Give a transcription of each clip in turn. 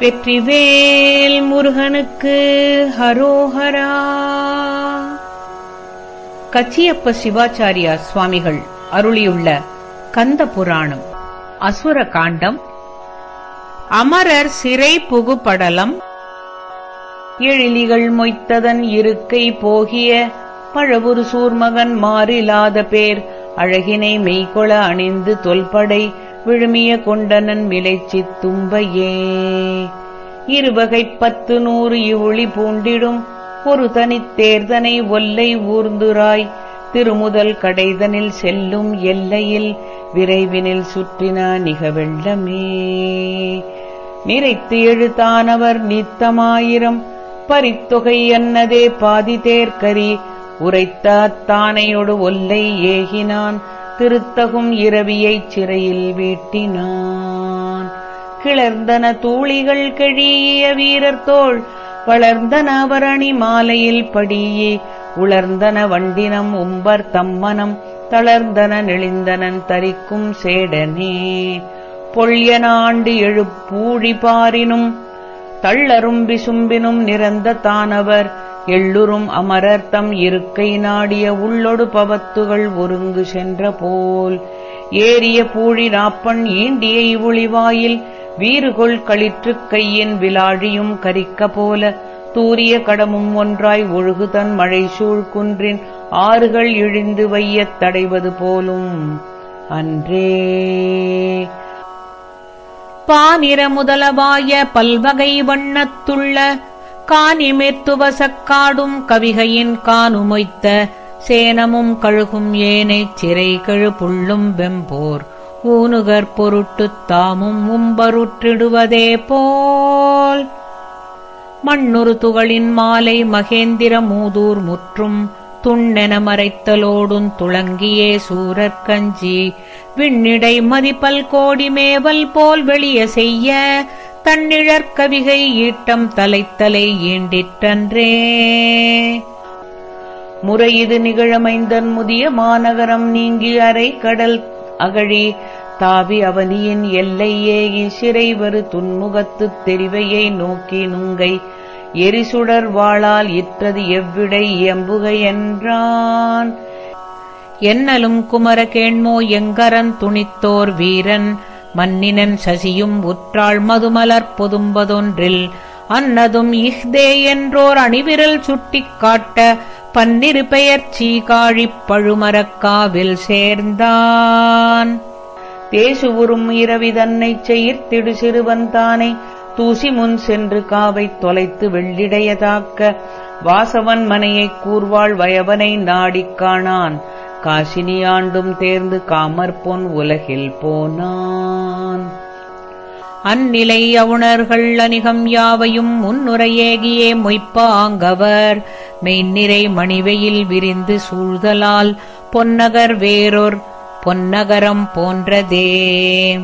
வெற்றிவேல் முருகனுக்கு ஹரோஹரா. கச்சியப்ப சிவாச்சாரியா சுவாமிகள் அருளியுள்ள கந்த புராணம் அசுர காண்டம் அமரர் சிறை புகுப்படலம் எழிலிகள் மொய்த்ததன் இருக்கை போகிய பழவுரு சூர்மகன் மாறிலாத பேர் அழகினை மெய்கொள அணிந்து தொல்படை விழுமிய கொண்டனன் மிளைச்சி தும்பையே. இருவகை பத்து நூறு இவுளி பூண்டிடும் ஒரு தனித்தேர்தனை ஒல்லை ஊர்ந்துராய். திருமுதல் கடைதனில் செல்லும் எல்லையில் விரைவினில் சுற்றினா நிகவெள்ளமே. நிறைத்து எழுத்தானவர் நித்தமாயிரம் பரித்தொகை அன்னதே பாதி தேர்க்கரி. உரைத்தாத்தானையொடு ஒல்லை ஏகினான் திருத்தகும் இரவியைச் சிறையில் வீட்டினான். கிளர்ந்தன தூளிகள் கெழிய வீரர் தோள் வளர்ந்தன அவரணி மாலையில் படியே. உளர்ந்தன வண்டினம் உம்பர் தம்மனம் தளர்ந்தன நெளிந்தனன் தரிக்கும் சேடனே. பொள்ளியனாண்டு எழுப்பூழி பாரினும் தள்ளரும் விசும்பினும் நிறந்த தானவர் எள்ளுறும் அமரர்த்தம் இருக்கை நாடிய உள்ளொடு பவத்துகள் ஒருங்கு சென்ற போல் ஏறிய பூழி ராப்பன் ஈண்டிய இவுளிவாயில் வீறுகொள் களிற்றுக் கையின் விலாழியும் கரிக்க போல தூரிய கடமும் ஒன்றாய் ஒழுகுதன் மழை சூழ் குன்றின் ஆறுகள் இழிந்து வையத் தடைவது போலும். அன்றே. பானிர முதலவாய பல்வகை வண்ணத்துள்ள காணிமேத்துவசக்காடும் கவிகையின் காணுமொய்த்த சேனமும் கழுகும் ஏனைச் சிறை கழு புள்ளும் வெம்போர். ஊனுகர் பொருட்டுத் தாமும் உம்பருற்றிடுவதே போல். மண்ணுறு துகளின் மாலை மகேந்திர மூதூர் முற்றும் துண்ணென மறைத்தலோடுன் துளங்கியே சூரற்கஞ்சி விண்ணிடை மதிப்பல் கோடி மேவல் போல் வெளிய செய்ய தன்னிழற் கவிகை ஈட்டம் தலைத்தலை ஈண்டிற்றன்றே முறையிது நிகழமைந்தன் முதிய மாநகரம் நீங்கி அரை கடல் அகழி தாவி அவனியின் எல்லையே ஏகி சிறைவரு துன்முகத்துத் தெரிவையை நோக்கி நுங்கை எரிசுடர் வாளால் இற்றது எவ்விடை எம்புகை என்றான். என்னலும் குமர கேண்மோ எங்கரன் துணித்தோர் வீரன் மன்னினன் சசியும் உற்றாள் மதுமலர் பொதும்பதொன்றில் அன்னதும் இஹ்தே என்றோர் அணிவிரல் சுட்டிக் காட்ட பன்னிரு பெயர் சீகாழிப் பழுமரக்காவில் சேர்ந்தான். தேசுவுறும் இரவி தன்னைச் செயிர்த்திடு சிறுவன் தானே தூசி முன் சென்று காவைத் தொலைத்து வெள்ளிடையதாக்க வாசவன் மனையைக் கூர்வாள் வயவனை நாடிக் காணான். காசினி ஆண்டும் தேர்ந்து காமற்பொன் உலகில் போனான். அந்நிலை அவுணர்கள் அணிகம் யாவையும் முன்னுரையேகியே மொய்ப்பாங்கவர். மெய்நிறை மணிவையில் விரிந்து சூழ்தலால் பொன்னகர் வேறொர் பொன்னகரம் போன்றதே.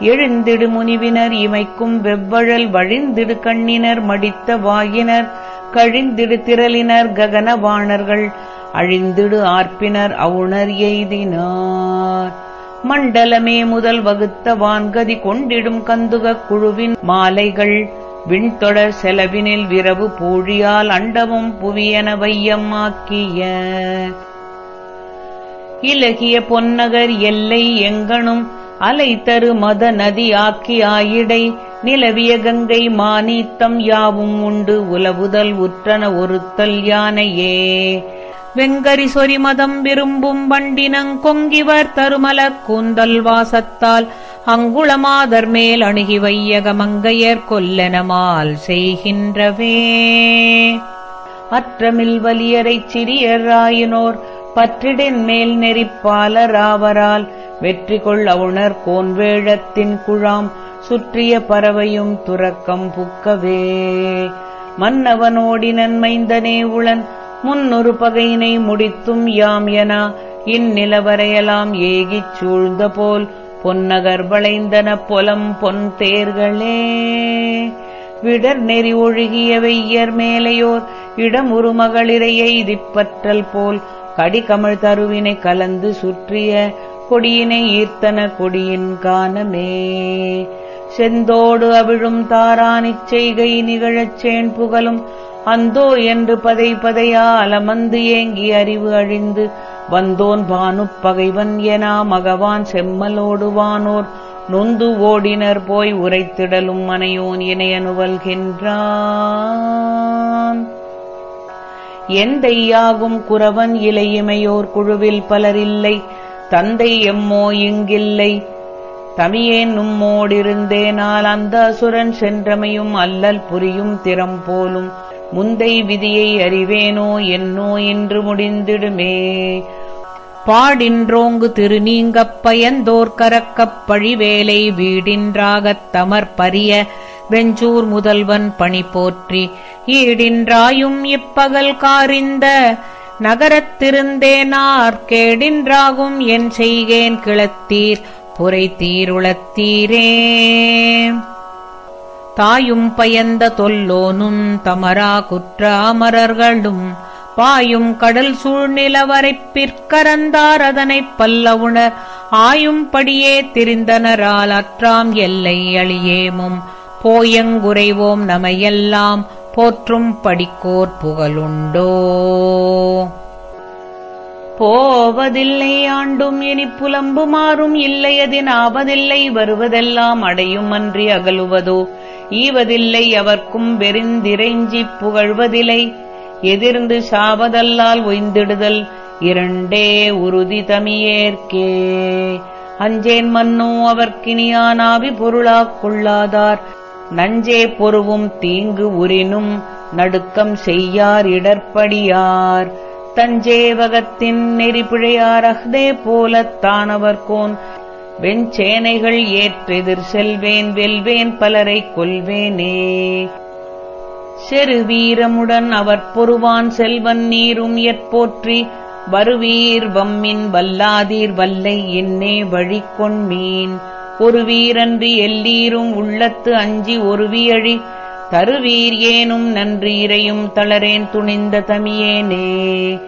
எழுந்திடு முனிவினர் இமைக்கும் வெவ்வழல் வழிந்திடு கண்ணினர் மடித்த வாயினர். கழிந்திடு திரளினர் ககனவாணர்கள் அழிந்திடு ஆர்ப்பினர் அவுணர் எய்தினார். மண்டலமே முதல் வகுத்த வான்கதி கொண்டிடும் கந்துகக் குழுவின் மாலைகள் விண்தொடர் செலவினில் விரவு பூழியால் அண்டமும் புவியன வையமாக்கிய. இலகிய பொன்னகர் எல்லை எங்கனும் அலை தரு மத நதி ஆக்கி ஆயிடை நிலவிய கங்கை மானீத்தம் யாவும் உண்டு உலவுதல் உற்றன ஒருத்தல் யானையே. வெங்கரி சொரி மதம் விரும்பும் வண்டினங் கொங்கிவர் தருமல கூந்தல் வாசத்தால் அங்குளமாதர் மேல் அணுகி வையக மங்கையர் கொல்லெனமால் செய்கின்றவே. அற்றமில் வலியரைச் சிறியராயினோர் பற்றிடின் மேல் நெறிப்பாலராவரால் வெற்றி கொள் அவுணர் கோன்வேழத்தின் குழாம் சுற்றிய பறவையும் துறக்கம் புக்கவே. மன்னவனோடினன் மைந்தனே உளன் முன்னொரு பகையினை முடித்தும் யாம் என இந்நிலவரையலாம் ஏகிச் சூழ்ந்த போல் பொன்னகர் வளைந்தன பொலம் பொன் தேர்களே. விடர் நெறி ஒழுகிய வெய்யர் மேலையோர் ஒரு மகளிரையை திப்பற்றல் போல் கடிகமிழ் தருவினை கலந்து சுற்றிய கொடியினை ஈர்த்தன கொடியின் கானமே. செந்தோடு அவிழும் தாரானிச் செய்கை நிகழச் சேன் புகழும் அந்தோ என்று பதை பதையா அலமந்து ஏங்கி அறிவு அழிந்து வந்தோன் பானுப் பகைவன் எனா மகவான் செம்மலோடு வானோர் நொந்து ஓடினர் போய் உரைத்திடலும் மனையோன் இணையனுவல்கின்றான் எந்தையாகும் குறவன் இலையிமையோர் குழுவில் பலரில்லை தந்தை எம்மோ இங்கில்லை. தமியேன் நும்மோடிருந்தேனால் அந்த அசுரன் சென்றமையும் அல்லல் புரியும் திறம் போலும் முந்தை விதியை அறிவேனோ என்னோ என்று முடிந்திடுமே. பாடின்றோங்கு திருநீங்கப் பயந்தோர்கரக்கப் பழிவேலை வீடின்றாகத் தமர்பரிய வெஞ்சூர் முதல்வன் பணி போற்றி. ஈடின்றாயும் இப்பகல் காரிந்த நகரத்திருந்தேனார் கேடின்றாகும் என் செய்கேன் கிளத்தீர். புரைத்தீருளத்தீரே தாயும் பயந்த தொல்லோனும் தமரா குற்ற அமரர்களும் பாயும் கடல் சூழ்நிலவரைப் பிற்கரந்தார் அதனைப் பல்லவுணர் ஆயும்படியே திரிந்தனரால் அற்றாம் எல்லை அழியேமும். போயங்குறைவோம் நமையெல்லாம் போற்றும் படிக்கோர் புகழுண்டோ? போவதில்லை ஆண்டும் இனி புலம்பு மாறும் இல்லையதின் ஆவதில்லை வருவதெல்லாம் அடையும் அன்றி அகலுவதோ? ஈவதில்லை அவர்க்கும் வெறிந்திரைஞ்சிப் புகழ்வதில்லை. எதிர்ந்து சாவதல்லால் ஒய்ந்திடுதல் இரண்டே உறுதி தமியேற்கே. அஞ்சேன் மன்னோ அவர்க்கினியானாவி பொருளாக் கொள்ளாதார். நஞ்சே பொருவும் தீங்கு உரினும் நடுக்கம் செய்யார் இடர்ப்படியார். தஞ்சேவகத்தின் நெறிப்பிழையார் அஹ்தே போலத் தானவர்கோன். வெஞ்சேனைகள் ஏற்றெதிர் செல்வேன் வெல்வேன் பலரைக் கொல்வேனே. செருவீரமுடன் அவர் பொறுவான் செல்வன் நீரும் எற்போற்றி வருவீர் வம்மின் வல்லாதீர் வல்லை என்னே வழிகொண்மீன் ஒரு வீரன்றி எல்லீரும் உள்ளத்து அஞ்சி ஒருவியழி தருவீர் ஏனும் நன்றீரையும் தளரேன் துணிந்த தமியேனே.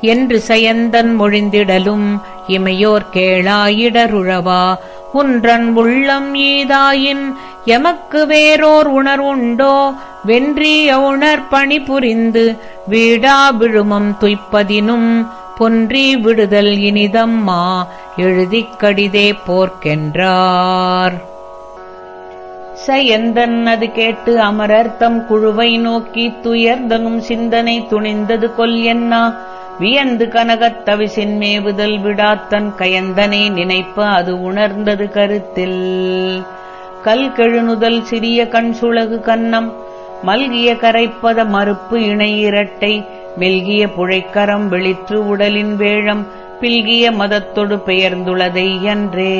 என்று சயந்தன் மொழிந்திடலும் இமையோர் கேளாயிடருழவா உன்றன் உள்ளம் ஈதாயின் எமக்கு வேறோர் உணர்வுண்டோ? வென்றிய உணர்பணி புரிந்து வீடா விழுமம் துய்ப்பதினும் பொன்றி விடுதல் இனிதம்மா? எழுதிக் கடிதே போர்க்கென்றார். சயந்தன் அது கேட்டு அமரர் தம் குழுவை நோக்கி துயர்ந்தனும் சிந்தனை துணிந்தது கொல் என்னா? வியந்து கனகத் தவிசின் மேவுதல் விடாத்தன் கயந்தனை நினைப்ப அது உணர்ந்தது கருத்தில். கல்கெழுநுதல் சிறிய கண் சுழகு கன்னம் மல்கிய கரைப்பத மறுப்பு இணை இரட்டை மெல்கிய புழைக்கரம் வெளிற்று உடலின் வேழம் பில்கிய மதத்தொடு பெயர்ந்துளதை என்றே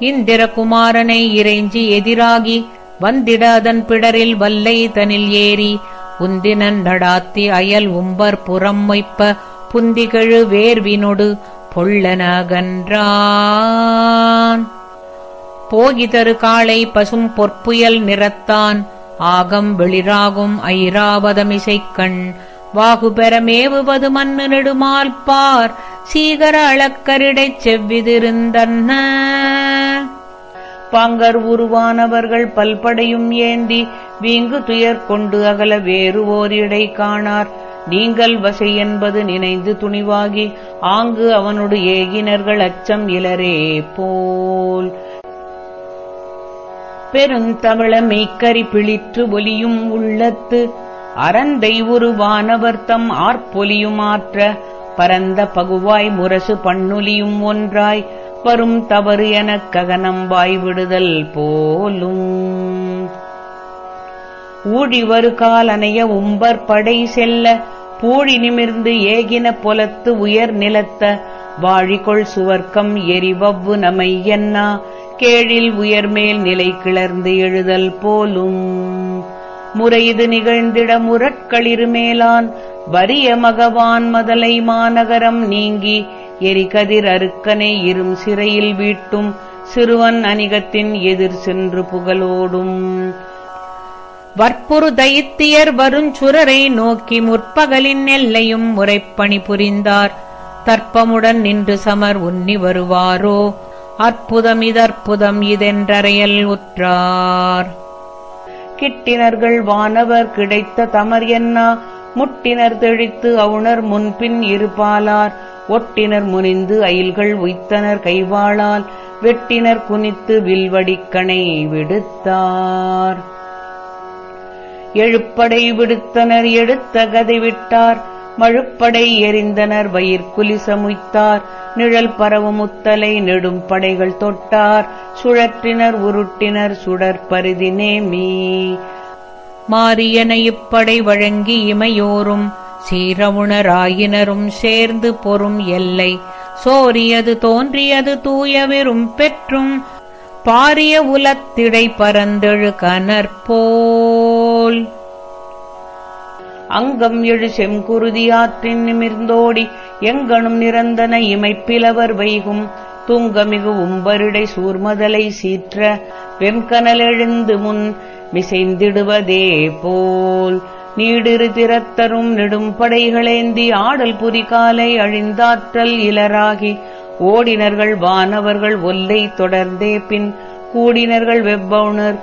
இந்திரகுமாரனை இறைஞ்சி எதிராகி வந்திட அதன் பிடரில் வல்லை தனில் ஏறி உந்தினன் நடாத்தி அயல் உம்பர் புறம் வைப்ப புந்திகழு வேர்வினொடு பொள்ளனகன்றான். போகிதரு காளை பசும் பொற்புயல் நிறத்தான். ஆகம் வெளிராகும் ஐராவதமிசைக்கண். வாகுபெறமேவுவது மண்ணு நெடுமால் பார். சீகர அளக்கரிடைச் செவ்விதிருந்தன்ன. பாங்கர் உருவானவர்கள் பல்படையும் ஏந்தி வீங்கு துயர் கொண்டு அகல வேறு ஓரிடை காணார். நீங்கள் வசை என்பது நினைந்து துணிவாகி ஆங்கு அவனோடு ஏகினர்கள் அச்சம் இலரே போல். பெருந்தமிழ மெய்க்கரி பிழிற்று ஒலியும் உள்ளத்து அறந்தை உருவானவர் தம் ஆற்பொலியுமாற்ற பரந்த பகுவாய் முரசு பண்ணுலியும் ஒன்றாய் வரும் தவறு எனக் ககனம் வாய்விடுதல் போலும். ஊழி வருகால் அணைய உம்பர் படை செல்ல பூழி நிமிர்ந்து ஏகின பொலத்து உயர் நிலத்த வாழிகொள் சுவர்க்கம் எரிவவ்வு நமை என்னா கேழில் உயர்மேல் நிலை கிளர்ந்து எழுதல் போலும். முறைது நிகழ்ந்திட முரட்களிருமேலான் வரிய மகவான் மதலை மாநகரம் நீங்கி எரிகதிர் அருக்கனை இரும் சிறையில் வீட்டும் சிறுவன் அணிகத்தின் எதிர் சென்று புகழோடும். வற்புறு தைத்தியர் வருஞ்சுரரை நோக்கி முற்பகலின் எல்லையும் முறைப்பணி புரிந்தார். தர்ப்பமுடன் நின்று சமர் உன்னி வருவாரோ? அற்புதம் இதற்புதம் இதென்றறையல் உற்றார். கிட்டினர்கள் வானவர் கிடைத்த தமர் என்ன? முட்டினர் தெழித்து அவுணர் முன்பின் இருபாலார். ஒட்டினர் முனிந்து அயில்கள் உய்த்தனர் கைவாளால். வெட்டினர் குனித்து வில்வடிக்கணை விடுத்தார். எழுப்படை விடுத்தனர் எடுத்த கதை விட்டார். மழுப்படை எரிந்தனர் வயிற்குலி சமுய்த்தார் நிழல் பரவும் முத்தலை நெடும் படைகள் தொட்டார். சுழற்றினர் உருட்டினர் சுடற்பரிதி நேமி. மாரியன இப்படை வழங்கி இமையோரும் சீரவுணராயினரும் சேர்ந்து பொறும் எல்லை. சோரியது தோன்றியது தூயவெறும் பெற்றும் பாரிய உலத்திடை பரந்தெழு கனற்போல். அங்கம் எழு செங்குருதியாற்றின் நிமிர்ந்தோடி எங்கனும் நிரந்தன இமைப்பிலவர் வைகும். துங்கமிகு உம்பருடை சூர்மதலை சீற்ற வெண்கனல் எழுந்து முன் மிசைந்திடுவதே போல். நீடிரு திறத்தரும் நெடும் படைகளேந்தி ஆடல் புரிகாலை அழிந்தாற்றல் இலராகி. ஓடினர்கள் வானவர்கள் ஒல்லை தொடர்ந்தே பின் கூடினர்கள் வெவ்வவுணர்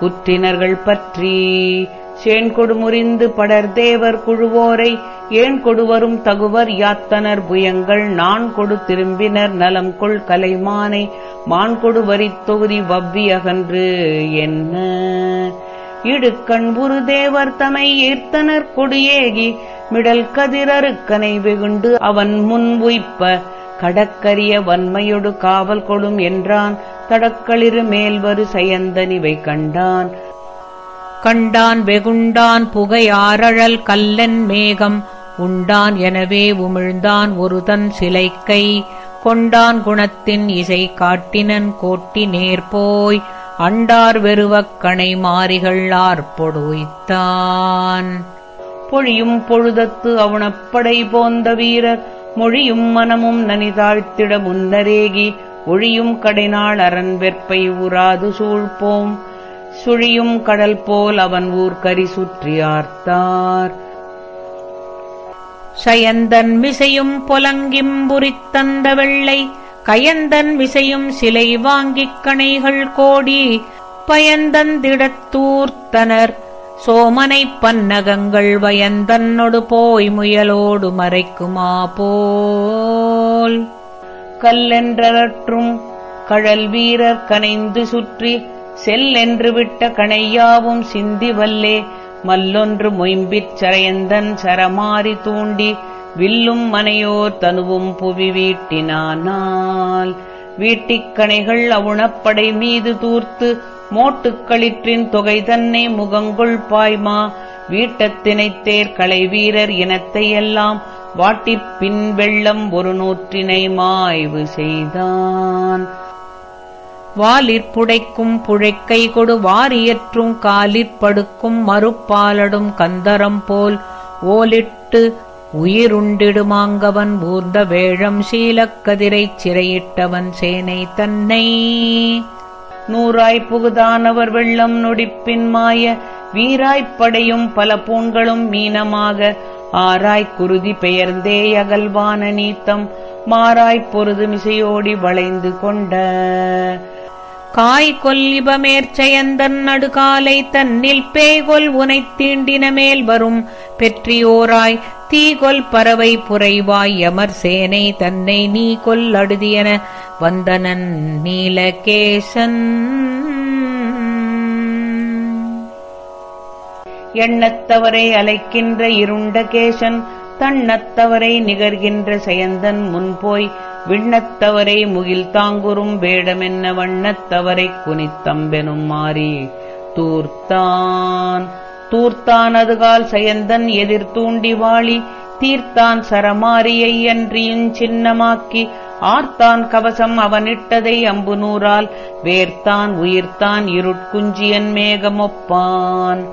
குற்றினர்கள் பற்றி. சேன்கொடு முறிந்து படர்தேவர் குழுவோரை ஏன் கொடுவரும் தகுவர் யாத்தனர் புயங்கள் நான் கொடு திரும்பினர் நலம் கொள் கலைமானை மான் கொடு வரித் தொகுதி வவ்வி அகன்று என்ன இடுக்கண்புரு தேவர் தமை ஈர்த்தனர் கொடியேகி மிடல் கதிரருக்கனை வெகுண்டு அவன் முன் உய்ப்ப கடற்கரிய வன்மையொடு காவல் கொடும் என்றான் தடக்களிரு மேல்வரு சயந்தனிவை கண்டான். கண்டான் வெகுண்டான் புகையாரழல் கல்லன் மேகம். உண்டான் எனவே உமிழ்ந்தான் ஒருதன் சிலைக்கை. கொண்டான் குணத்தின் இசை காட்டினன் கோட்டி நேர்போய். அண்டார் வெறுவக் கணை மாறிகள் ஆர்ப்பொடுய்த்தான் பொழியும் பொழுதத்து அவுணப்படை போந்த வீரர். மொழியும் மனமும் நனிதாழ்த்திட முன்னரேகி. ஒழியும் கடைநாள் அரண் வெற்பை உறாது சூழ்ப்போம். சுழியும் கடல் போல் அவன் ஊர்கரி சுற்றியார்த்தார் சயந்தன் மிசையும் பொலங்கிம்புரித்தந்த வெள்ளை கயந்தன் விசையும் சிலை வாங்கிக் கணைகள் கோடி பயந்தந்திடத்தூர்த்தனர் சோமனைப் பன்னகங்கள் வயந்தன்னொடு போய் முயலோடு மறைக்குமா போல். கல்லென்றற்றும் கழல் வீரர் கனைந்து சுற்றி செல்லென்று விட்ட கணையாவும் சிந்தி வல்லே மல்லொன்று மொயம்பிற் சரையந்தன் சரமாரி தூண்டி வில்லும் மனையோர் தனுவும் புவி வீட்டினானால். வீட்டிக் கணைகள் அவுணப்படை மீது தூர்த்து மோட்டுக்களிற்றின் தொகை தன்னை முகங்குள் பாய்மா. வீட்டத்தினைத்தேர் கலை வீரர் இனத்தையெல்லாம் வாட்டிப் பின் வெள்ளம் ஒரு நூற்றினை மாய்வு செய்தான். வாலிற்புடைக்கும் புழைக்கை கொடு வாரியற்றும் காலிற்படுக்கும் மறுப்பாலடும் கந்தரம் போல் ஓலிட்டு உயிருண்டிடுமாங்கவன் ஊர்ந்த வேழம் சீலக்கதிரைச் சிறையிட்டவன் சேனை தன்னை. நூறாய்ப் புகுதானவர் வெள்ளம் நொடிப்பின் மாய வீராய்ப்படையும் பல பூண்களும் மீனமாக ஆராய்க் குருதி பெயர்ந்தே அகல்வான நீத்தம் மாறாய்ப் பொருது மிசையோடி வளைந்து கொண்ட காய் கொல்லிபமேற்சயந்தன் நடுகாலை தன்னில் பேய்கொல் உனைத் தீண்டின மேல் வரும். பெற்றியோராய் தீகொல் பறவை புரைவாய் யமர் சேனை தன்னை நீ கொல் அடுதியன வந்தனன் நீலகேசன். எண்ணத்தவரை அலைக்கின்ற இருண்ட கேசன் தன்னத்தவரை நிகர்கின்ற செயந்தன் முன்போய் விண்ணத்தவரை முகில் தாங்குறும் வேடமென்ன வண்ணத்தவரைக் குனித்தம்பெனும் மாறி தூர்த்தான். தூர்த்தான் அதுகால் செயந்தன் எதிர் தூண்டி வாழி தீர்த்தான் சரமாரியை அன்றியும் சின்னமாக்கி ஆர்த்தான் கவசம் அவனிட்டதை அம்பு நூறால் வேர்த்தான் உயிர்த்தான் இருட்குஞ்சியன் மேகமொப்பான்.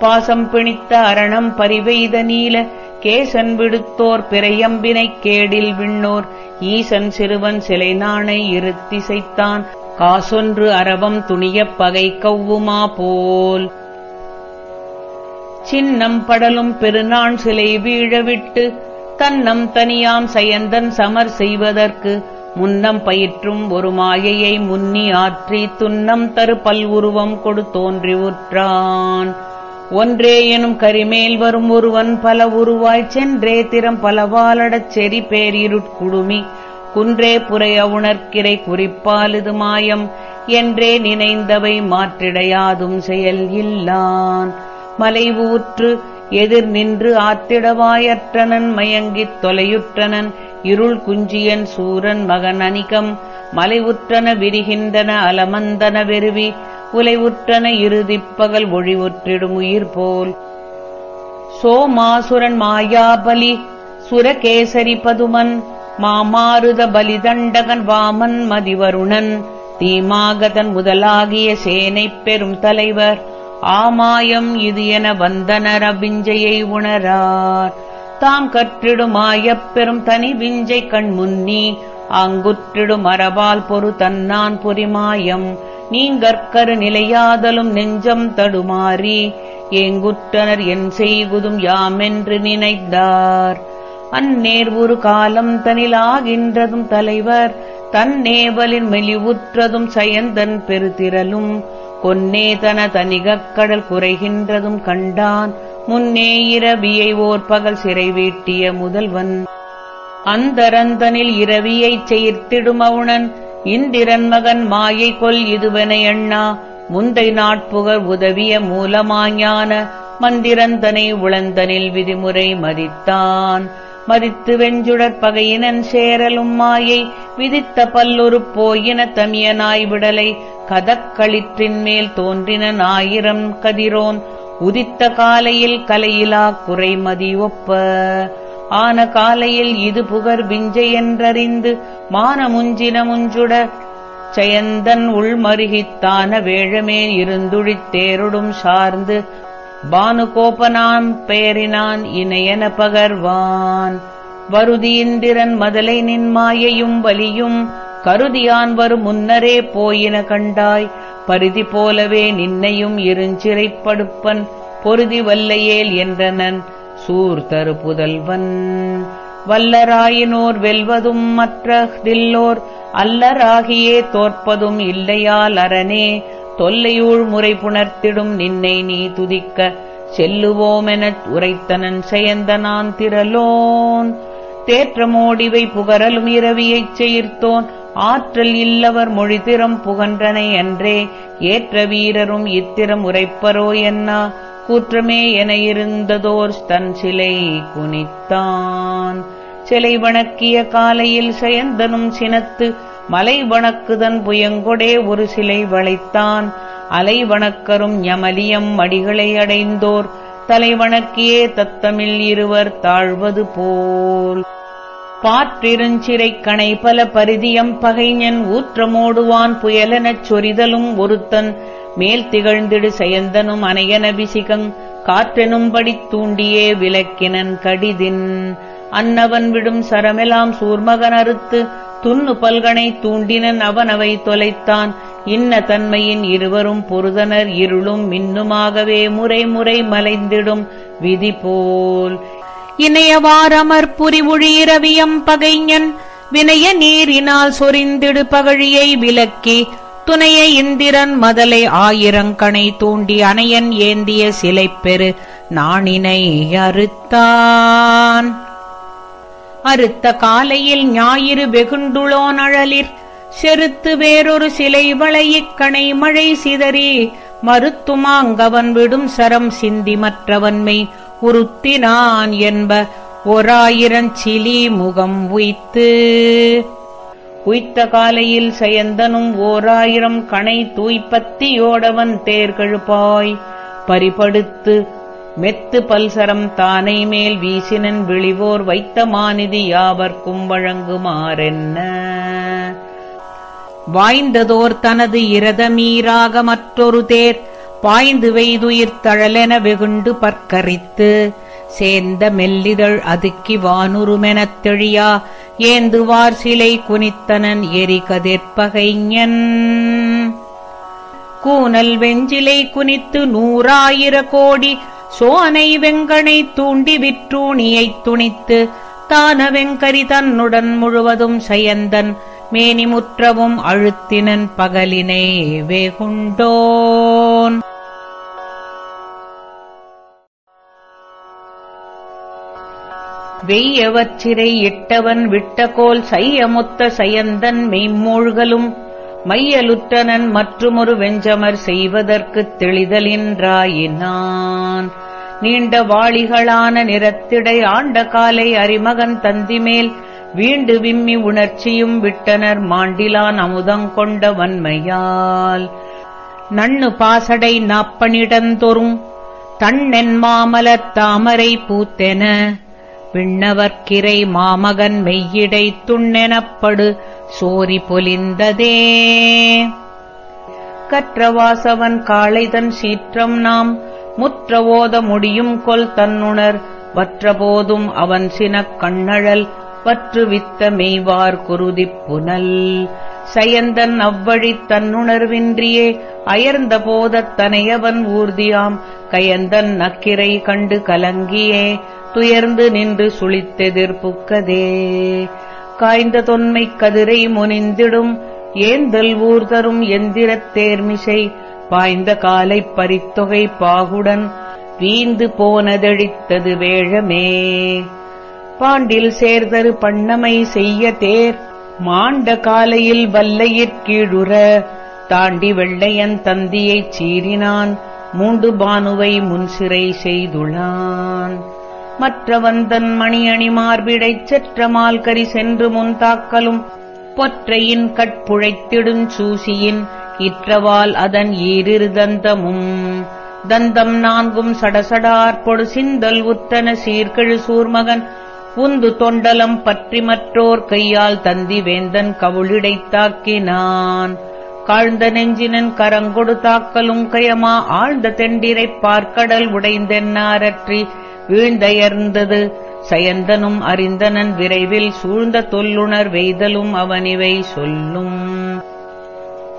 பாசம் பிணித்த அரணம் பரிவெய்த நீல கேசன் விடுத்தோர் பிறையம்பினைக் கேடில் விண்ணோர் ஈசன் சிறுவன் சிலை நாணை இருத்திசைத்தான் காசொன்று அரவம் துணியப் பகை கவ்வுமா போல். சின்னம் படலும் பெருநாண் சிலை வீழவிட்டு தன்னம் தனியாம் சயந்தன் சமர் செய்வதற்கு முன்னம் பயிற்றும் ஒரு மாயையை முன்னி ஆற்றி துன்னம் தரு பல்வுருவம் கொடு தோன்றி உற்றான். ஒன்றே எனும் கரிமேல் வரும் ஒருவன் பல உருவாய்ச் சென்றே திறம் பலவாலடச் செறி பேரிருட்குடுமி குன்றே புரைய உணர்கிறை குறிப்பால் இது மாயம். என்றே நினைந்தவை மாற்றிடையாதும் செயல் இல்லான். மலைவூற்று எதிர் நின்று ஆத்திடவாயற்றனன் மயங்கித் தொலையுற்றனன். இருள் குஞ்சியன் சூரன் மகன் அனிகம் மலைவுற்றன விரிகின்றன அலமந்தன வெறுவி உலைவுற்றன இறுதிப்பகல் ஒழிவுற்றிடும் உயிர் போல் சோமாசுரன் மாயாபலி சுரகேசரி பதுமன் மாமாருத பலிதண்டகன் வாமன் மதிவருணன் தீமாகதன் முதலாகிய சேனைப் பெரும் தலைவர். ஆமாயம் இது என வந்தனர் அபிஞ்சையை உணரார். தாம் கற்றிடும் ஆயப் பெரும் தனி விஞ்சை கண் முன்னி அங்குற்றிடும் மரபால் பொறு தன்னான் பொறிமாயம். நீங்கற்கரு நிலையாதலும் நெஞ்சம் தடுமாறி ஏங்குற்றனர் என் செய்குதும் யாமென்று நினைத்தார். அந்நேர் ஒரு காலம் தனிலாகின்றதும் தலைவர் தன்னேவலின் மெலிவுற்றதும் சயந்தன் பெருதிரலும் கொன்னே தன தனிகக் கடல் குறைகின்றதும் கண்டான் முன்னே இரவியை ஓர் பகல் சிறை வீட்டிய முதல்வன். அந்தரந்தனில் இரவியைச் செயர்த்திடும் அவுணன் இந்திரன் மகன் மாயை கொல் இதுவென எண்ணா. முந்தை நாட்புகர் உதவிய மூலமாஞான. மந்திரந்தனை உளந்தனில் விதிமுறை மதித்தான். மதித்து வெஞ்சுடற் பகையினன் சேரலும் மாயை. விதித்த பல்லொரு போயின தமியனாய் விடலை. கதக்களிற்றின் மேல் தோன்றின ஆயிரம் கதிரோன். உதித்த காலையில் கலையிலா குறைமதி ஒப்ப. ஆன காலையில் இது புகர் விஞ்சை என்றறிந்து மானமுஞ்சின முஞ்சுட செயந்தன் உள்மருகித்தான வேழமேல் இருந்துழித்தேருடும் சார்ந்து பானு கோபனாம் பெயரினான் இணையன பகர்வான். வருதி இந்திரன் மதலை நின் மாயையும் வலியும் கருதியான் வரும் முன்னரே போயின கண்டாய். பருதி போலவே நின்னையும் இருஞ்சிறைப்படுப்பன் பொருதி வல்லையேல் என்றனன். சூர்தரு புதல்வன் வல்லராயினோர் வெல்வதும் மற்ற தில்லோர் அல்லராகியே தோற்பதும் இல்லையால் அரணே தொல்லையூழ் முறை புணர்த்திடும் நின்னை நீ துதிக்க செல்லுவோமெனச் உரைத்தனன் செயந்தனான் திரலோன் தேற்றமோடிவை புகரலும் இரவியைச் செயிர்த்தோன் ஆற்றல் இல்லவர் மொழிதிறம் புகன்றனை அன்றே ஏற்ற வீரரும் இத்திரம் உரைப்பரோ என்னா? கூற்றமே என இருந்ததோர் தன் சிலை குனித்தான். சிலை வணக்கிய காலையில் செயந்தனும் சினத்து மலை வணக்குதன் புயங்கொடே ஒரு சிலை வளைத்தான். அலை வணக்கரும் யமலியம் மடிகளை அடைந்தோர். தலை வணக்கியே தத்தமில் இருவர் தாழ்வது போல். பாற்றிருஞ்சிறைக் கணை பல பரிதியம் பகைஞன் ஊற்றமோடுவான் புயலெனச் சொரிதலும் ஒருத்தன் மேல் திகழ்ந்திடு செயந்தனும் அனையன பிசிகங் காற்றெனும்படி தூண்டியே விளக்கினன் கடிதின். அன்னவன் விடும் சரமெலாம் சூர்மகன் அறுத்து துண்ணு பல்கனை தூண்டினன் அவனவை தொலைத்தான். இன்ன தன்மையின் இருவரும் பொருதனர் இருளும் மின்னுமாகவே முறை முறை மலைந்திடும் விதி போல். இணையவாரமர் புரிவுழியிரவியம் பகைஞன் வினைய நீரினால் சொரிந்திடு பகழியை விலக்கி துணைய இந்திரன் மதலை ஆயிரங்கணை தூண்டி அணையன் ஏந்திய சிலைப்பெரு நாணினை அறுத்தான். அறுத்த காலையில் ஞாயிறு வெகுண்டுளோன் அழலிற் செருத்து வேறொரு சிலை வளையிக்கணை மழை சிதறி மறுத்துமாங்கவன் விடும் சரம் சிந்தி மற்றவன்மை உருத்தினான் என்ப ஓராயிரஞ்சிலி முகம் உய்த்து. உய்த்த காலையில் செயந்தனும் ஓராயிரம் கணை தூய்ப்பத்தியோடவன் தேர்கழுப்பாய். பறிபடுத்து மெத்து பல்சரம் தானை மேல் வீசினன் விழிவோர் வைத்த மாநிதி யாவர்க்கும் வழங்குமாறென்ன? வாய்ந்ததோர் தனது இரதமீராக மற்றொரு தேர் பாய்ந்து வெய்துயிர் தழலென வெகுண்டு பற்கரித்து சேர்ந்த மெல்லிதழ் அதுக்கி வானுருமெனத் தெழியா ஏந்துவார் சிலை குனித்தனன் எரி கதிர்ப்பகைஞன் கூனல் வெஞ்சிலை குனித்து நூறாயிர கோடி சோனை வெங்கனை தூண்டி விற்றூணியைத் துணித்து தான வெங்கரி தன்னுடன் முழுவதும் சயந்தன் மேனிமுற்றவும் அழுத்தினன் பகலினை வெகுண்டோ. வெய்யவச்சிறை இட்டவன் விட்டகோல் சையமுத்த சயந்தன் மெய்மூழ்கலும் மையலுற்றனன் மற்றுமொரு வெஞ்சமர் செய்வதற்குத் தெளிதலின்றாயினான். நீண்ட வாளிகளான நிறத்திடை ஆண்ட காலை அரிமகன் தந்திமேல் வீண்டு விம்மி உணர்ச்சியும் விட்டனர் மாண்டிலான் அமுதங்கொண்ட வன்மையால். நண்ணு பாசடை நாப்பனிடந்தொறும் தன்னென் மாமலத் தாமரை பூத்தென விண்ணவர்க்கிரை மாமகன் மெய்யிடை துண்ணெனப்படு சோரி பொலிந்ததே. கற்றவாசவன் காளைதன் சீற்றம் நாம் முற்றவோத முடியும் கொல் தன்னுணர் வற்றபோதும் அவன் சினக் கண்ணழல் வற்று வித்த மெய்வார் குருதிப் புனல். சயந்தன் அவ்வழி தன்னுணர்வின்றியே அயர்ந்த போதத் தனையவன் ஊர்தியாம் கயந்தன் நக்கிரை கண்டு கலங்கியே துயர்ந்து நின்று சுழித்தெதிர்ப்புக்கதே காய்ந்த தொன்மை கதிரை முனிந்திடும் ஏந்தல் ஊர்தரும் எந்திரத் தேர்மிசை பாய்ந்த காலைப் பரித்தொகை பாகுடன் வீந்து போனதழித்தது வேழமே. பாண்டில் சேர்தரு பண்ணமை செய்ய தேர் மாண்ட காலையில் வல்லையிற்கீழுற தாண்டி வெள்ளையன் தந்தியைச் சீறினான் மூண்டு பானுவை முன்சிறை செய்துளான் மற்றவந்தன் மணியணி மார்பிடைச் செற்ற மால்கரி சென்று முன் தாக்கலும் பொற்றையின் கட்புழைத்திடுஞ் சூசியின் இற்றவால் அதன் ஈரிரு தந்தமும். தந்தம் நான்கும் சடசடார்பொடு சிந்தல் உத்தன சீர்கெழு சூர்மகன் உந்து தொண்டலம் பற்றி மற்றோர் கையால் தந்தி வேந்தன் கவுளிடைத் தாக்கினான். காழ்ந்த நெஞ்சினன் கரங்கொடு தாக்கலும் கயமா ஆழ்ந்த தெண்டிரைப் பார்க்கடல் உடைந்தென்னாரற்றி வீழ்ந்தயர்ந்தது சயந்தனும் அறிந்தனன் விரைவில் சூழ்ந்த தொல்லுணர் வெய்தலும் அவனிவை சொல்லும்.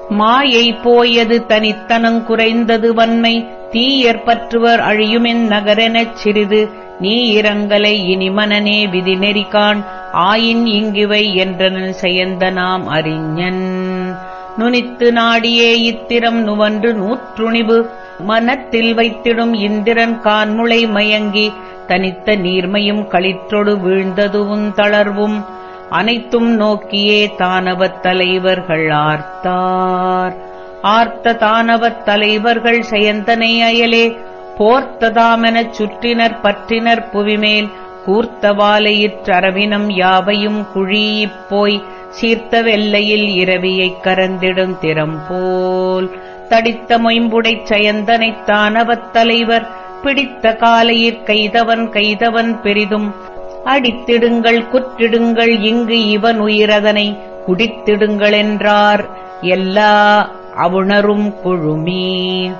மாயை போயது தனித்தனங் குறைந்தது வன்மை. தீயற்பற்றுவர் அழியுமென் நகரெனச் சிறிது. நீ இரங்கலை இனிமனனே விதி நெறிகான் ஆயின் இங்கிவை என்றனன் சயந்தனாம் அறிஞன். நுனித்து நாடியே இத்திரம் நுவன்று நூற்றுணிபு மனத்தில் வைத்திடும் இந்திரன் கான்முளை மயங்கி தனித்த நீர்மையும் களிற்றொடு வீழ்ந்ததுவும் தளர்வும். அனைத்தும் நோக்கியே தானவத் தலைவர்கள் ஆர்த்தார். ஆர்த்த தானவத் தலைவர்கள் செயந்தனை அயலே போர்த்ததாமெனச் சுற்றினர் பற்றினர் புவிமேல். கூர்த்தவாலையிற்றரவினம் யாவையும் குழியிப் போய் சீர்த்த வெல்லையில் இரவியைக் கரந்திடும் திறம் போல் தடித்த மொயம்புடைச் செயந்தனைத் தானவத் தலைவர். பிடித்த காலையிற் கைதவன் கைதவன் பெரிதும். அடித்திடுங்கள் குற்றிடுங்கள் இங்கு இவன் உயிரதனை. குடித்திடுங்களென்றார் எல்லா அவுணரும் குழுமி.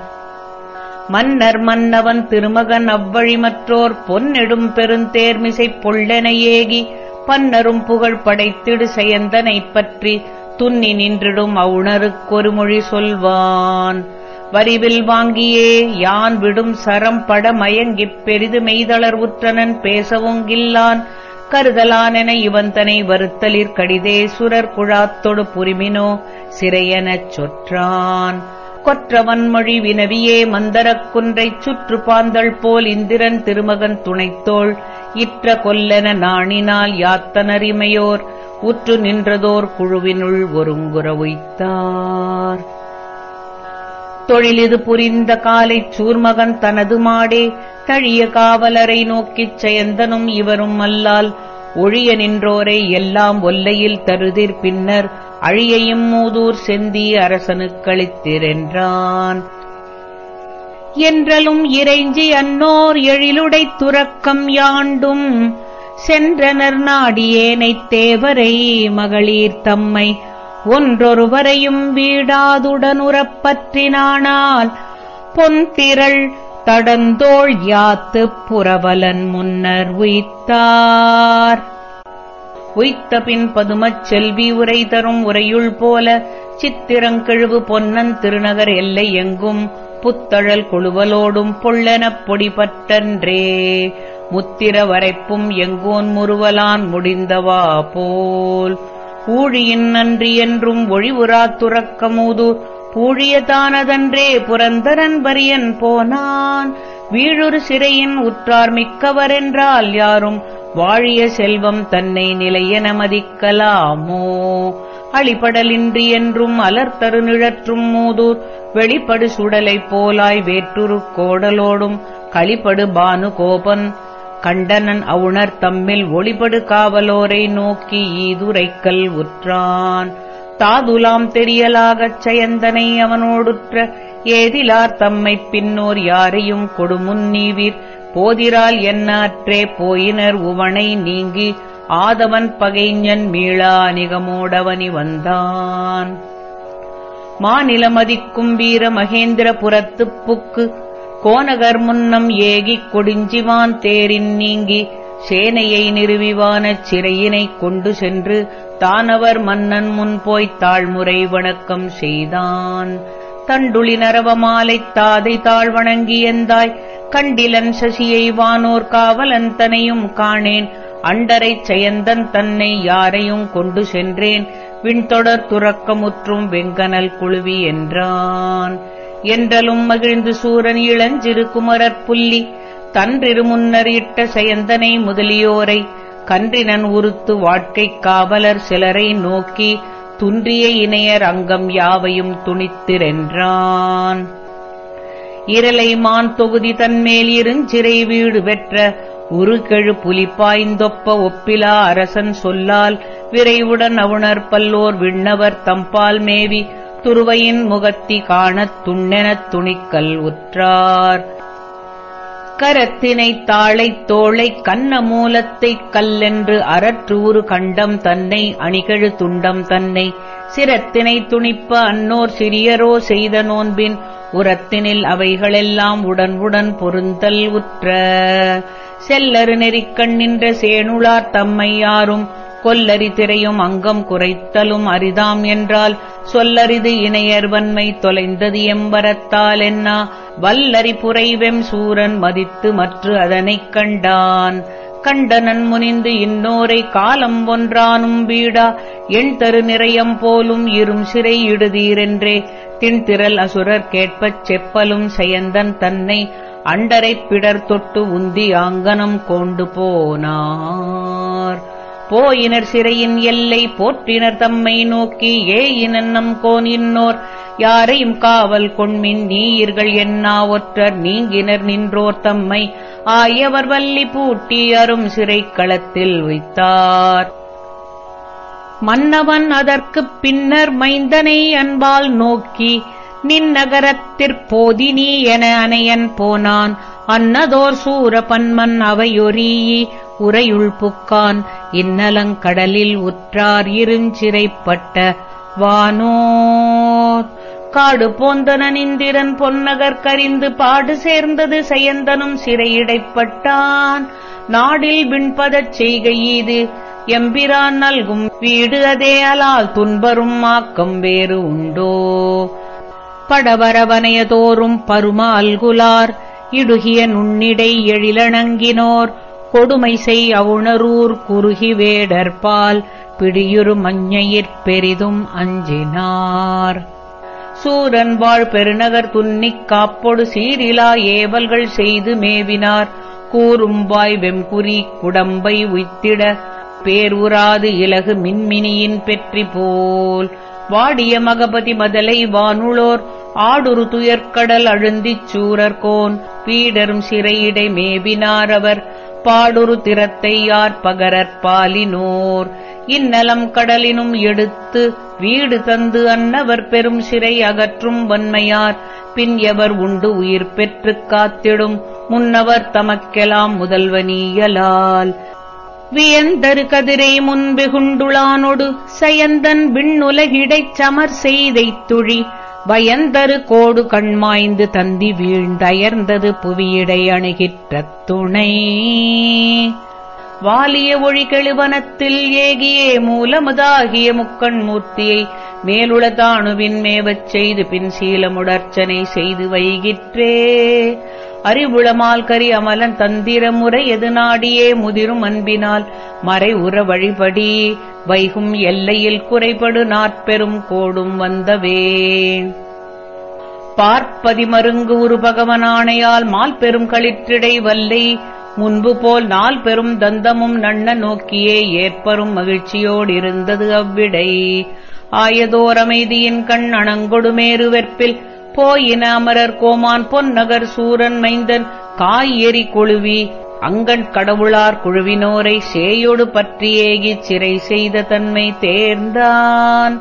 மன்னர் மன்னவன் திருமகன் அவ்வழி மற்றோர் பொன்னெடும் பெருந்தேர்மிசைப் பொள்ளென ஏகி. பன்னரும் புகழ் படைத்திடு செயந்தனைப் பற்றி. துன்னி நின்றிடும் அவுணருக்கொரு மொழி சொல்வான். வரிவில் வாங்கியே யான் விடும் சரம் பட மயங்கிப் பெரிது மெய்தளர்வுற்றனன் பேசவுங்கில்லான். கருதலானென இவந்தனை வருத்தலிற் கடிதே சுரர் குழாத்தொடு புரிமினோ சிறையெனச் சொற்றான். கொற்றவன் மொழி வினவியே மந்தரக் குன்றைச் சுற்று பாந்தள் போல் இந்திரன் திருமகன் துணைத்தோள். இற்ற கொல்லென நாணினால் யாத்தனரிமையோர் உற்று நின்றதோர் குழுவினுள் ஒருங்குற உய்த்தார். தொழிலிது புரிந்த காலைச் சூர்மகன் தனது மாடே தழிய காவலரை நோக்கிச் செயந்தனும் இவரும் அல்லால் ஒழிய நின்றோரை எல்லாம் ஒல்லையில் தருதிர் பின்னர் அழியையும் மூதூர் செந்தி அரசனுக்களித்திரென்றான். என்றலும் இறைஞ்சி அன்னோர் எழிலுடை துறக்கம் யாண்டும் சென்றனர் நாடியேனைத் தேவரை மகளிர் தம்மை. ஒன்றொருவரையும் வீடாதுடனுறப்பற்றினானால் பொன்திரள் தடந்தோள் யாத்துப் புறவலன் முன்னர் உய்த்தார். உய்த்த பின் பதுமச் செல்வி உரை தரும் உரையுள் போல சித்திரங்கிழவு பொன்னன் திருநகர் எல்லை எங்கும் புத்தழல் கொழுவலோடும் பொள்ளெனப் பொடிபட்டன்றே. முத்திர வரைப்பும் எங்கோன் முறுவலான் முடிந்தவா போல். ஊழியின் நன்றி என்றும் ஒழிவுறா துறக்கமூது பூழியதானதன்றே புரந்தரன் வரியன் போனான். வீழுறு சிறையின் உற்றார் மிக்கவரென்றால் யாரும் வாழிய செல்வம் தன்னை நிலையென மதிக்கலாமோ. அழிபடலின்றி என்றும் அலர்த்தரு நிழற்றும் மூதூர் வெளிப்படு சுடலைப் போலாய் வேற்றுரு கோடலோடும் களிப்படு பானு கோபன் கண்டனன் அவுணர் தம்மில் ஒளிபடு காவலோரை நோக்கி ஈதுரைக்கல் உற்றான். தாதுலாம் தெரியலாகச் செயந்தனை அவனோடுற்ற ஏதிலார் தம்மைப் பின்னோர் யாரையும் கொடுமுன் நீவீர். போதிரால் என்னாற்றே போயினர் உவனை நீங்கி ஆதவன் பகைஞன் மீளா நிகமோடவனி வந்தான். மாநிலமதிக்கும் வீர மகேந்திரபுரத்துப் புக்கு கோனகர் முன்னம் ஏகிக் கொடிஞ்சிவான் தேரின் நீங்கி சேனையை நிறுவிவானச் சிறையினைக் கொண்டு சென்று தானவர் மன்னன் முன் போய்த் தாழ்முறை வணக்கம் செய்தான். தண்டுளி நரவமாலைத் தாதை தாழ் வணங்கியந்தாய் கண்டிலன் சசியை வானோர் காவலன் தனையும் காணேன். அண்டரைச் செயந்தன் தன்னை யாரையும் கொண்டு சென்றேன். விண்தொடர் துறக்கமுற்றும் வெங்கனல் குழுவி என்றான். என்றலும் மகிழ்ந்து சூரன் இளஞ்சிறு குமரற் புள்ளி. தன்றிரு முன்னர் இட்ட செயந்தனை முதலியோரை கன்றினன் உறுத்து வாழ்க்கைக் காவலர் சிலரை நோக்கி துன்றிய இணையர் அங்கம் யாவையும் துணித்திரென்றான். இரலை மான் தொகுதி தன்மேல் இருஞ்சிறை வீடு பெற்ற உருகெழு புலிப்பாய்ந்தொப்ப ஒப்பிலா அரசன் சொல்லால் விரைவுடன் அவுணர் பல்லோர் விண்ணவர் தம்பால் மேவி துருவையின் முகத்தி காணத் துண்ணெனத் துணிக்கல் உற்றார். கரத்தினைத் தாளைத் தோளைக் கண்ண மூலத்தைக் கல்லென்று அறற்றூறு கண்டம் தன்னை அணிகழு துண்டம் தன்னை. சிரத்தினை துணிப்ப அன்னோர் சிறியரோ செய்த நோன்பின் உரத்தினில் அவைகளெல்லாம் உடன் உடன் பொருந்தல் உற்ற. செல்லரு நெறிக்கண் நின்ற சேணுளார் தம்மை யாரும் கொல்லரி திரையும் அங்கம் குறைத்தலும் அரிதாம் என்றால் சொல்லரிது இணையர்வன்மை தொலைந்தது எம்பரத்தால் என்னா? வல்லரி புரைவெம் சூரன் மதித்து மற்று அதனைக் கண்டான். கண்டனன் முனிந்து இன்னோரை காலம் ஒன்றானும் வீடா? எண் தரு நிறையம் போலும் இரும் சிறை இடுதீரென்றே? திண்திரல் அசுரர் கேட்பச் செப்பலும் செயந்தன் தன்னை அண்டரைப் பிடர் தொட்டு உந்தி ஆங்கனம் கொண்டு போனான். போயினர் சிறையின் எல்லை போற்றினர் தம்மை நோக்கி ஏயினன் கோன் இன்னோர் யாரையும் காவல் கொண்மின் நீயிர்கள் என்னா ஒற்றர் நீங்கினர் நின்றோர் தம்மை. ஆயவர் வல்லி பூட்டி அரும் சிறைக்களத்தில் வைத்தார். மன்னவன் அதற்குப் பின்னர் மைந்தனை அன்பால் நோக்கி நின்னகரத்திற்போதி நீ என அனையன் போனான். அன்னதோர் சூர பன்மன் அவையொரீயி உரையுள் புக்கான் இன்னலங்கடலில் உற்றார் இருஞ்சிறைப்பட்ட வானோர். காடு போந்தனிந்திரன் பொன்னகர் கரிந்து பாடு சேர்ந்தது செயந்தனும் சிறையிடைப்பட்டான். நாடில் விண்பதச் செய்கையீது இது எம்பிரான் நல்கும் வீடு அதே அலால் துன்பரும் ஆக்கம் வேறு உண்டோ. படவரவனையதோறும் பருமால்குலார் இடுகிய நுண்ணிடை எழிலணங்கினோர். கொடுமை செய் அவுணரூர் குறுகி வேடற்பால் பிடியுறு மஞ்சையிற் பெரிதும் அஞ்சினார். சூரன் வாழ் பெருநகர் துன்னிக் காப்பொடு சீரிலா ஏவல்கள் செய்து மேவினார். கூறும்பாய் வெம்குறி குடம்பை உய்த்திட பேருராது இலகு மின்மினியின் பெற்றி போல். வாடிய மகபதி மதலை வானுளோர் ஆடுரு துயர்க்கடல் அழுந்திச் சூரர்கோன். பீடரும் சிறையிடை மேவினார் அவர் பாடுரு திறத்தை யார் பகரற்பாலினோர் இந்நலம் கடலினும் எடுத்து வீடு தந்து அன்னவர் பெரும் சிறை அகற்றும் வன்மையார். பின் எவர் உண்டு உயிர் பெற்றுக் காத்திடும்? முன்னவர் தமக்கெலாம் முதல்வனியலால் வியந்தரு கதிரை முன்வெகுண்டுளானொடு சயந்தன் விண்ணுலகிடைச் சமர் செய்தைத் துழி. பயந்தரு கோடு கண்மாய்ந்து தந்தி வீழ்ந்தயர்ந்தது புவியிடை அணுகிற்ற துணை. வாலிய ஒழி கெழுவனத்தில் ஏகியே மூலமுதாகிய முக்கண் மூர்த்தியை மேலுள தாணுவின் மேவச் செய்து பின் சீலமுடர்ச்சனை செய்து வைகிற்றே. அறிவுளமால் கரி அமலன் தந்திர முறை எது நாடியே முதிரும் அன்பினால். மறை உற வழிபடி வைகும் எல்லையில் குறைபடு நாற்பெரும் கோடும் வந்தவே. பார்ப்பதி மருங்கு உரு பகவனானையால் மால் பெரும் களிற்றிடை வல்லை. முன்பு போல் நாள் பெரும் தந்தமும் நன்ன நோக்கியே ஏற்பரும் மகிழ்ச்சியோடு இருந்தது அவ்விடை. ஆயதோர் அமைதியின் கண் அணங்கொடுமேறு வெற்பில் போயின அமரர் கோமான் பொன்னகர் சூரன் மைந்தன் காய் எரி கொழுவி அங்கண் கடவுளார் குழுவினோரை சேயோடு பற்றியேகிச் சிறை செய்த தன்மை தேர்ந்தான்.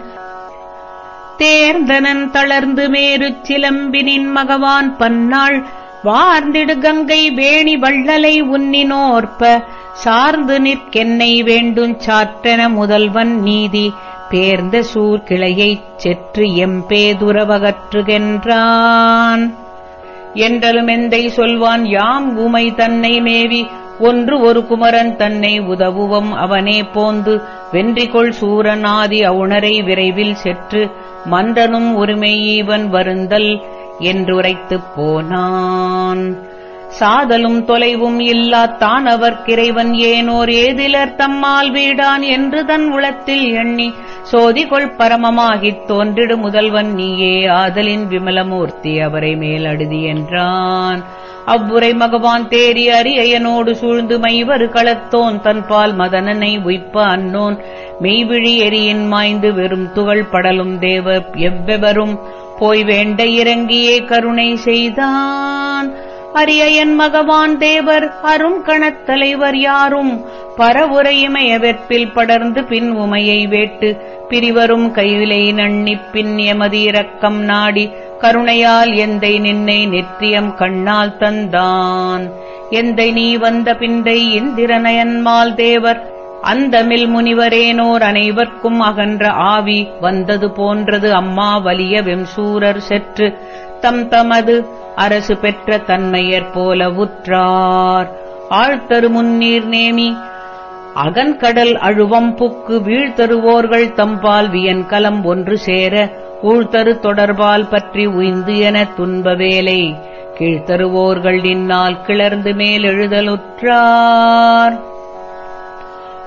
தேர்ந்தனன் தளர்ந்து மேரு சிலம்பினின் மகவான் பன்னாள் வார்ந்திடு கங்கை வேணி வள்ளலை உன்னினோர்ப்ப சார்ந்து நிற்கென்னை வேண்டுஞ் சாற்றென முதல்வன் நீதி பேர்ந்த சூர்கிளையைச் செற்று எம்பேதுரவகற்றுகின்றான் என்றலும் எந்தை சொல்வான் யாம் உமை தன்னை மேவி ஒன்று ஒரு குமரன் தன்னை உதவுவம் அவனே போந்து வென்றிகொள் சூரனாதி அவுணரை விரைவில் செற்று மன்றனும் உரிமை ஈவன் வருந்தல் என்றுரைத்துப் போனான். சாதலும் தொலைவும் இல்லாத்தான் அவர்க்கிறைவன் ஏனோர் ஏதிலர் தம்மால் வீடான் என்று தன் உளத்தில் எண்ணி சோதிகொள் பரமமாகித் தோன்றிடு முதல்வன் நீயே ஆதலின் விமலமூர்த்தி அவரை மேலடுதி என்றான். அவ்வுரை மகவான் தேறி அரியனோடு சூழ்ந்து மைவரு களத்தோன் தன்பால் மதனனை உய்ப்ப அன்னோன். மெய்விழி எரியின் மாய்ந்து வெறும் துகள் படலும் தேவ எவ்வெவரும் போய் வேண்ட இறங்கியே கருணை செய்தான். அரியன் மகவான் தேவர் அரும் கணத்தலைவர் யாரும்? பரவுரையுமைய வெற்பில் படர்ந்து பின் உமையை வேட்டு பிரிவரும் கையிலை நண்ணிப் பின் எமதீரக்கம் நாடி கருணையால் எந்தை நின்னை நெற்றியம் கண்ணால் தந்தான். எந்தை நீ வந்த பிந்தை இந்திரநயன்மால் தேவர் அந்தமில் முனிவரேனோர் அனைவர்க்கும் அகன்ற ஆவி வந்தது போன்றது அம்மா வலிய வெம்சூரர் செற்று. தம் தமது. அரசு பெற்ற தன்மையர் போல உற்றார். ஆழ்த்தரு முன்னீர் நேமி. அகன்கடல் அழுவம் புக்கு வீழ்த்தருவோர்கள் தம்பால் வியன் கலம் ஒன்று சேர. ஊழ்த்தரு தொடர்பால் பற்றி உய்ந்து என துன்ப வேலை. கீழ்த்தருவோர்கள் இந்நாள் கிளர்ந்து மேலெழுதலுற்றார்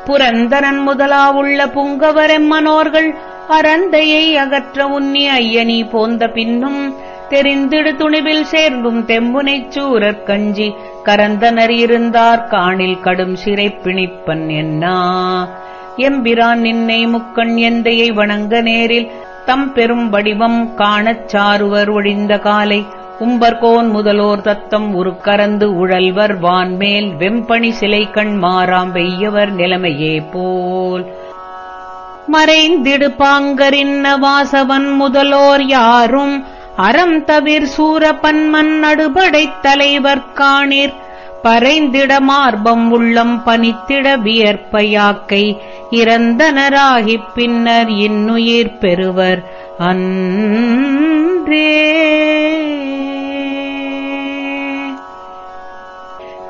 புரந்தரன் முதலாவுள்ள புங்கவரெம்மனோர்கள். அறந்தையை அகற்ற உன்னி ஐயனி போந்த பின்னும் தெரிந்திடு துணிவில் சேர்ந்தும் தெம்புனைச் சூரற் கஞ்சி. கரந்தனர் இருந்தார் காணில் கடும் சிறை பிணிப்பன் என்னா? எம்பிரான் நின்னை முக்கண் எந்தையை வணங்க நேரில். தம் பெரும் வடிவம் காணச் சாருவர் ஒழிந்த காலை. உம்பர்கோன் முதலோர் தத்தம் உருக்கரந்து உழல்வர் வான்மேல். வெம்பணி சிலை கண் மாறாம் வெய்யவர் நிலைமையே போல். மறைந்திடு பாங்கரின்ன வாசவன் முதலோர் யாரும். அறம் தவிர் சூரபன்மன் நடுபடைத் தலைவர் காணிர். பறைந்திட மார்பம் உள்ளம் பனித்திட வியற்பையாக்கை இறந்தனராகிப் பின்னர் இன்னுயிர் பெறுவர் அன்றே.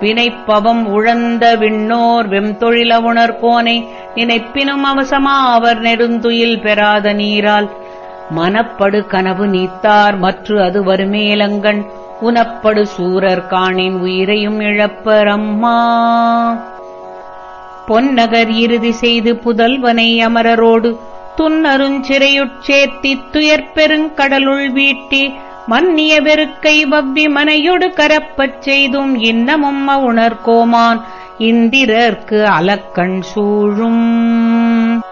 வினைப்பவம் உழந்த விண்ணோர் வெம்தொழிலவுணர் கோனை நினைப்பினும் அவசமா அவர் நெடுந்துயில் பெறாத நீரால். மனப்படு கனவு நீத்தார் மற்று அது வருமேலங்கண். உனப்படு சூரர் காணின் உயிரையும் இழப்பர் அம்மா. பொன்னகர் இறுதி செய்து புதல்வனை அமரரோடு துன்னருஞ்சிறையுட்சேர்த்தித் துயர்பெருங்கடலுள் வீட்டி மன்னிய வெறுக்கை வவ்வி மனையொடு கரப்பச் செய்தும் இன்னமும் உணர்கோமான் இந்திரர்க்கு அலக்கண் சூழும்.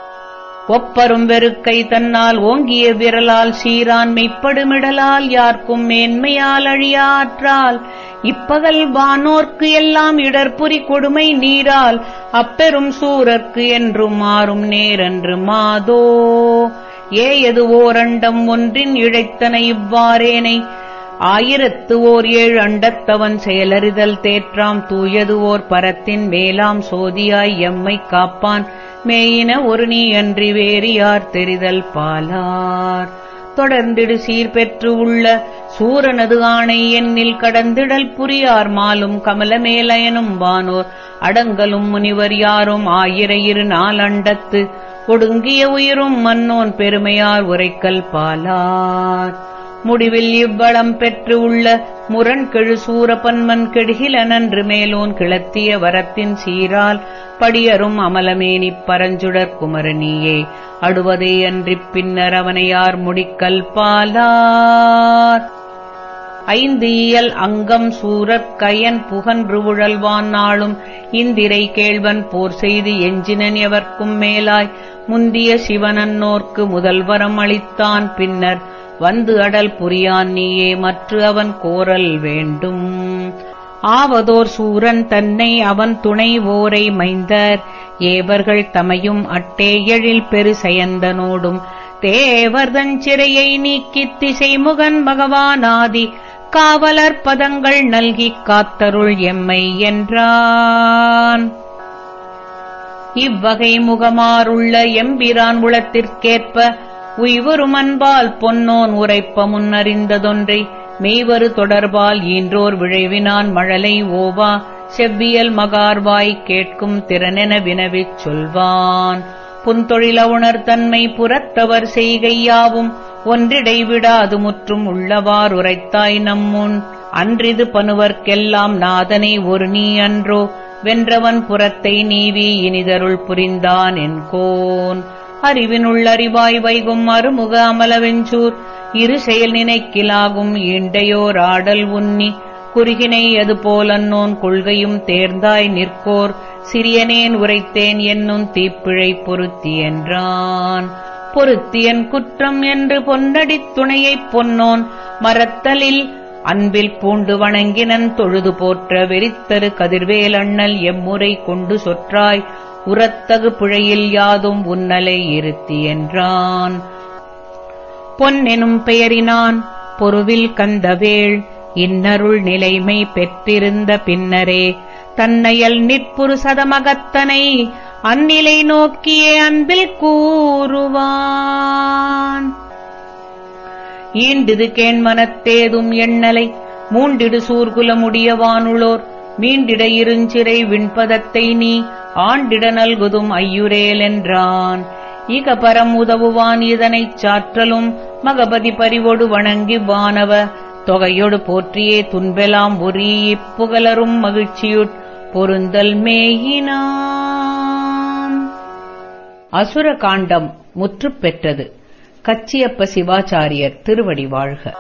ஒப்பரும் வெறுக்கை தன்னால் ஓங்கிய விரலால் சீரான் மெய்ப்படுமிடலால் யார்க்கும் மேன்மையால் அழியாற்றால். இப்பகல் வானோர்க்கு எல்லாம் இடர்புரி கொடுமை நீரால் அப்பெரும் சூரர்க்கு என்று மாறும் நேரன்று மாதோ. ஏ எது ஓரண்டம் ஒன்றின் இழைத்தன இவ்வாறேனை ஆயிரத்து ஓர் ஏழு அண்டத்தவன் செயலறிதல் தேற்றாம் தூயது ஓர் பரத்தின் மேலாம் சோதியாய் எம்மை காப்பான். மேயின ஒரு நீ அன்றி வேறு யார் தெரிதல் பாலார். தொடர்ந்திடு சீர் பெற்று உள்ள சூரனது ஆணை எண்ணில் கடந்திடல் புரியார் மாலும் கமலமேலயனும் வானோர். அடங்கலும் முனிவர் யாரும் ஆயிர இரு நாலண்டத்து ஒடுங்கிய உயிரும் மன்னோன் பெருமையார் உரைக்கல் பாலார். முடிவில் இவ்வளம் பெற்று உள்ள முரண்கெழு சூரபன்மன் கெடுகில நன்று மேலோன் கிளத்திய வரத்தின் சீரால் படியரும் அமலமேனிப் பரஞ்சுடர் குமரனியே. அடுவதே அன்றிப் பின்னர் அவனையார் முடிக்கல் பாலார். ஐந்து இயல் அங்கம் சூரற் கயன் புகன்று உழல்வான் நாளும் இந்திரை கேள்வன் போர் செய்து எஞ்சினன் எவர்க்கும் மேலாய். முந்திய சிவனன்னோர்க்கு முதல்வரம் அளித்தான் பின்னர் வந்து அடல் புரியான் நீயே மற்று அவன் கோரல் வேண்டும். ஆவதோர் சூரன் தன்னை அவன் துணைவோரை மைந்தர். ஏவர்கள் தமையும் அட்டே எழில் பெரு செயந்தனோடும். தேவர்தன் சிறையை நீக்கித் திசைமுகன் பகவானாதி. காவலர் பதங்கள் நல்கிக் காத்தருள் எம்மை என்றான். இவ்வகை முகமாறுள்ள எம்பிரான் உளத்திற்கேற்ப உய்வரும் அன்பால் பொன்னோன் உரைப்ப முன்னறிந்ததொன்றை மெய்வரு தொடர்பால் ஈன்றோர் விழைவினான் மழலை ஓவா செவ்வியல் மகார்வாய் கேட்கும் திறனென வினவிச் சொல்வான். புன்தொழில தன்மை புறத்தவர் செய்கையாவும் ஒன்றிடைவிடாது முற்றும் உள்ளவார் உரைத்தாய் நம்முன். அன்றிது பனுவர்க்கெல்லாம் நாதனை ஒரு நீ அன்றோ வென்றவன் புறத்தை நீவி இனிதருள் புரிந்தான் என்கோன். அறிவினுள்ளறிவாய் வைகும் அருமுக அமலவெஞ்சூர் இரு செயல் நினைக்கிலாகும் ஈண்டையோர் ஆடல் உன்னி குறுகினை அது போலன்னோன் கொள்கையும் தேர்ந்தாய் நிற்கோர். சிறியனேன் உரைத்தேன் என்னும் தீப்பிழை பொருத்தி என்றான். பொருத்தியன் குற்றம் என்று பொன்னடித் துணையைப் பொன்னோன். மரத்தலில் அன்பில் பூண்டு வணங்கினன் தொழுது போற்ற வெறித்தரு கதிர்வேல் அண்ணல் எம்முறை கொண்டு சொற்றாய். உரத்தகு பிழையில் யாதும் உன்னலை இருத்தி என்றான். பொன்னெனும் பெயரினான் பொருவில் கந்தவேள் இன்னருள் நிலைமை பெற்றிருந்த பின்னரே தன்னையல் நிற்புரு சதமகத்தனை அந்நிலை நோக்கியே அன்பில் கூறுவான். ஈண்டிது கேண்மனத்தேதும் எண்ணலை மூண்டிடு சூர்குலமுடியவானுளோர் மீண்டிட இருஞ்சிறை விண்பதத்தை நீ ஆண்டிட நல்குதும் ஐயுரேல் என்றான் இகபரம் உதவுவான் இதனைச் சாற்றலும் மகபதி பரிவோடு வணங்கி வானவ தொகையொடு போற்றியே துன்பெலாம் ஒரீ இப்புகலரும் மகிழ்ச்சியுட் பொருந்தல் மேயினான் அசுர காண்டம் முற்றுப் பெற்றது. கச்சியப்ப சிவாச்சாரியர் திருவடி வாழ்க.